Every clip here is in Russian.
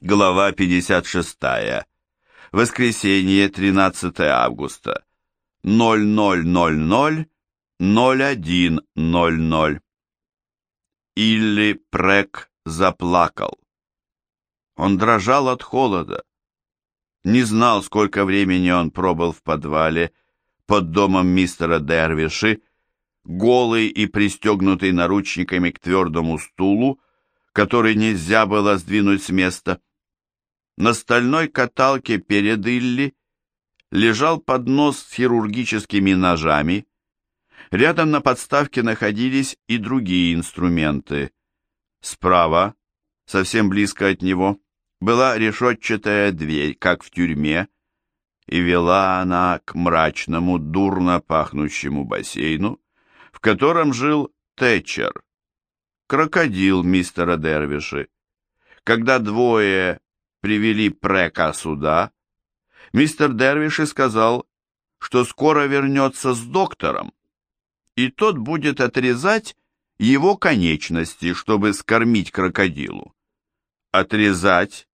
Глава 56. Воскресенье, 13 августа. 0000-0100. Илли Прек заплакал. Он дрожал от холода. Не знал, сколько времени он пробыл в подвале под домом мистера Дервиши, голый и пристегнутый наручниками к твердому стулу, который нельзя было сдвинуть с места. На стальной каталке перед Илли лежал поднос с хирургическими ножами. Рядом на подставке находились и другие инструменты. Справа, совсем близко от него, была решетчатая дверь, как в тюрьме, и вела она к мрачному, дурно пахнущему бассейну, в котором жил Тэтчер, крокодил мистера Дервиши. Когда двое привели Прека сюда, мистер Дервиши сказал, что скоро вернется с доктором, и тот будет отрезать его конечности, чтобы скормить крокодилу. Отрезать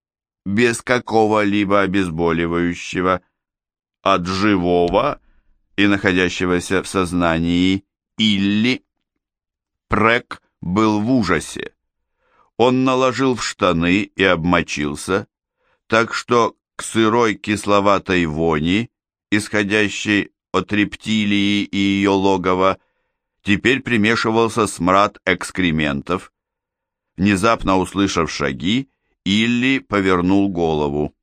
без какого-либо обезболивающего от живого и находящегося в сознании Илли. Прек был в ужасе. Он наложил в штаны и обмочился, так что к сырой кисловатой вони, исходящей от рептилии и ее логова, теперь примешивался смрад экскрементов. Внезапно услышав шаги, Илли повернул голову.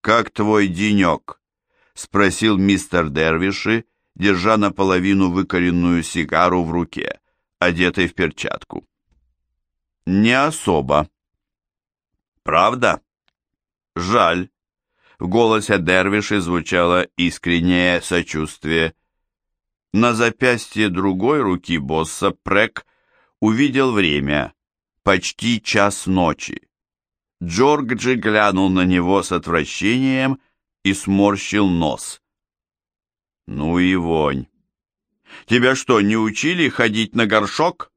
«Как твой денек?» — спросил мистер Дервиши, держа наполовину выкоренную сигару в руке одетый в перчатку. «Не особо». «Правда?» «Жаль». В голосе Дервиши звучало искреннее сочувствие. На запястье другой руки босса Прек увидел время, почти час ночи. Джорджи глянул на него с отвращением и сморщил нос. «Ну и вонь!» Тебя что, не учили ходить на горшок?»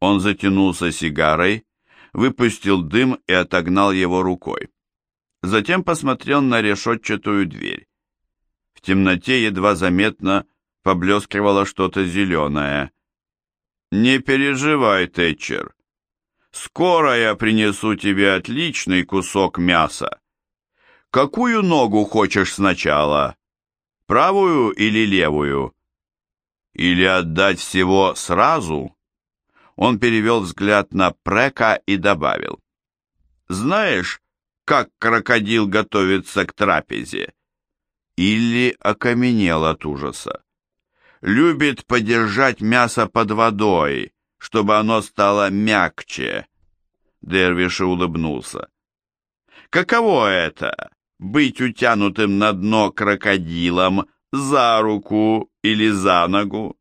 Он затянулся сигарой, выпустил дым и отогнал его рукой. Затем посмотрел на решетчатую дверь. В темноте едва заметно поблескивало что-то зеленое. «Не переживай, Тэтчер. Скоро я принесу тебе отличный кусок мяса. Какую ногу хочешь сначала? Правую или левую?» Или отдать всего сразу? Он перевел взгляд на Прека и добавил. Знаешь, как крокодил готовится к трапезе? Или окаменел от ужаса. Любит подержать мясо под водой, чтобы оно стало мягче. Дервиш улыбнулся. Каково это — быть утянутым на дно крокодилом за руку или за ногу.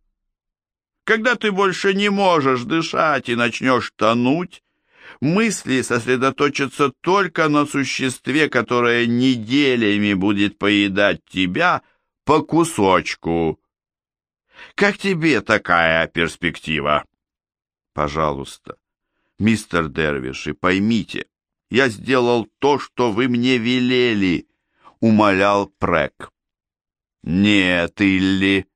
Когда ты больше не можешь дышать и начнешь тонуть, мысли сосредоточатся только на существе, которое неделями будет поедать тебя по кусочку. Как тебе такая перспектива? Пожалуйста, мистер Дервиш, и поймите, я сделал то, что вы мне велели, умолял Прек. Нет, Илли,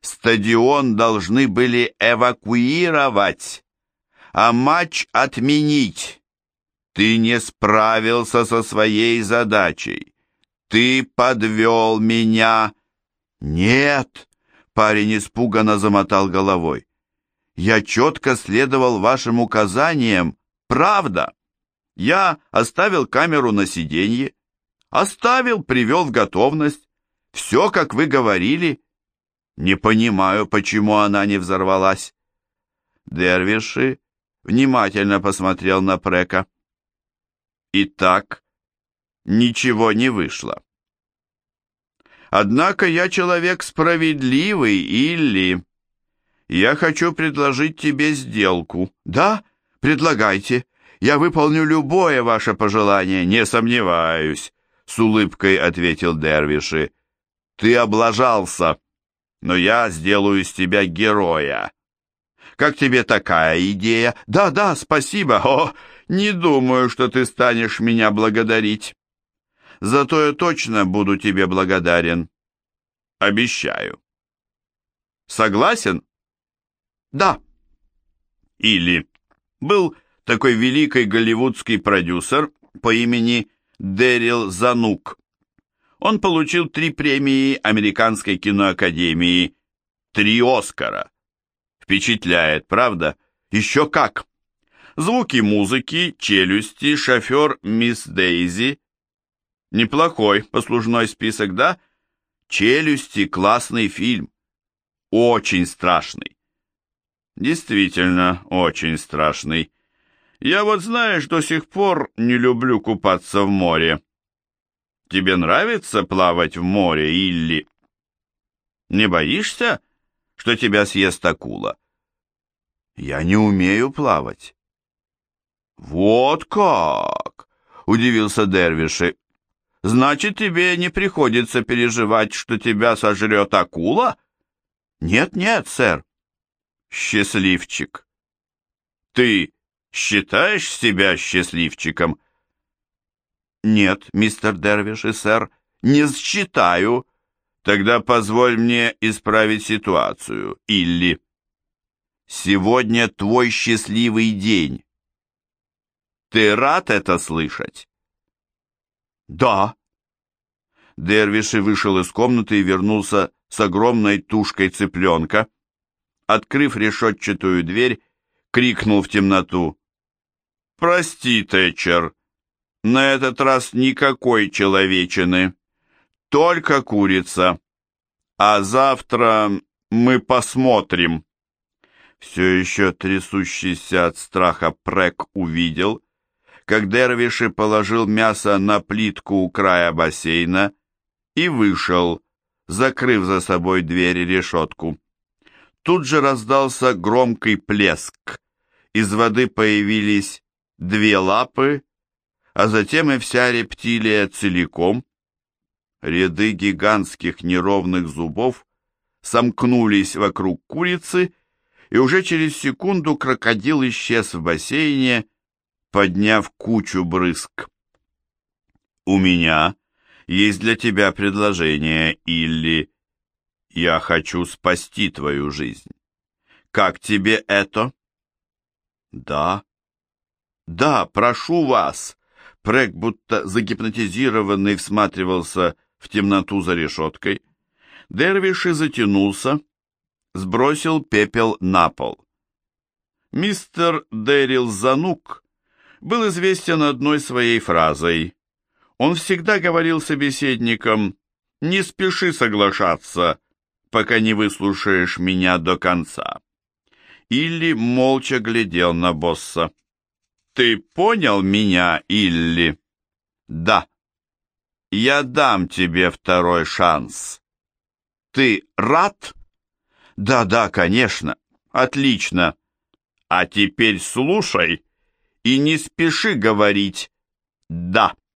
стадион должны были эвакуировать, а матч отменить. Ты не справился со своей задачей. Ты подвел меня. Нет, парень испуганно замотал головой. Я четко следовал вашим указаниям, правда. Я оставил камеру на сиденье, оставил, привел в готовность. Все, как вы говорили. Не понимаю, почему она не взорвалась. Дервиши внимательно посмотрел на Прека. Итак, ничего не вышло. Однако я человек справедливый, Илли. Я хочу предложить тебе сделку. Да, предлагайте. Я выполню любое ваше пожелание, не сомневаюсь, с улыбкой ответил Дервиши. Ты облажался, но я сделаю из тебя героя. Как тебе такая идея? Да-да, спасибо. О, Не думаю, что ты станешь меня благодарить. Зато я точно буду тебе благодарен. Обещаю. Согласен? Да. Или был такой великий голливудский продюсер по имени Дэрил Занук. Он получил три премии Американской киноакадемии, три Оскара. Впечатляет, правда? Еще как! Звуки музыки, челюсти, шофер мисс Дейзи. Неплохой послужной список, да? Челюсти, классный фильм. Очень страшный. Действительно, очень страшный. Я вот, знаешь, до сих пор не люблю купаться в море. Тебе нравится плавать в море, Илли? Не боишься, что тебя съест акула? Я не умею плавать. Вот как! Удивился Дервиши. Значит, тебе не приходится переживать, что тебя сожрет акула? Нет-нет, сэр. Счастливчик. Ты считаешь себя счастливчиком? Нет, мистер Дервиш и сэр, не считаю. Тогда позволь мне исправить ситуацию, Илли. Сегодня твой счастливый день. Ты рад это слышать? Да. Дервиши вышел из комнаты и вернулся с огромной тушкой цыпленка. Открыв решетчатую дверь, крикнул в темноту. «Прости, Тэтчер, на этот раз никакой человечины, только курица. А завтра мы посмотрим». Все еще трясущийся от страха Прек увидел, как Дервиши положил мясо на плитку у края бассейна и вышел, закрыв за собой дверь и решетку. Тут же раздался громкий плеск. Из воды появились две лапы, а затем и вся рептилия целиком. Ряды гигантских неровных зубов сомкнулись вокруг курицы, и уже через секунду крокодил исчез в бассейне, подняв кучу брызг. «У меня есть для тебя предложение, Илли. Я хочу спасти твою жизнь. Как тебе это?» «Да», «Да, прошу вас!» Прэг, будто загипнотизированный, всматривался в темноту за решеткой. Дервиши затянулся, сбросил пепел на пол. Мистер Дэрил Занук был известен одной своей фразой. Он всегда говорил собеседникам «Не спеши соглашаться, пока не выслушаешь меня до конца». Или молча глядел на босса. Ты понял меня, Илли? Да. Я дам тебе второй шанс. Ты рад? Да-да, конечно. Отлично. А теперь слушай и не спеши говорить «да».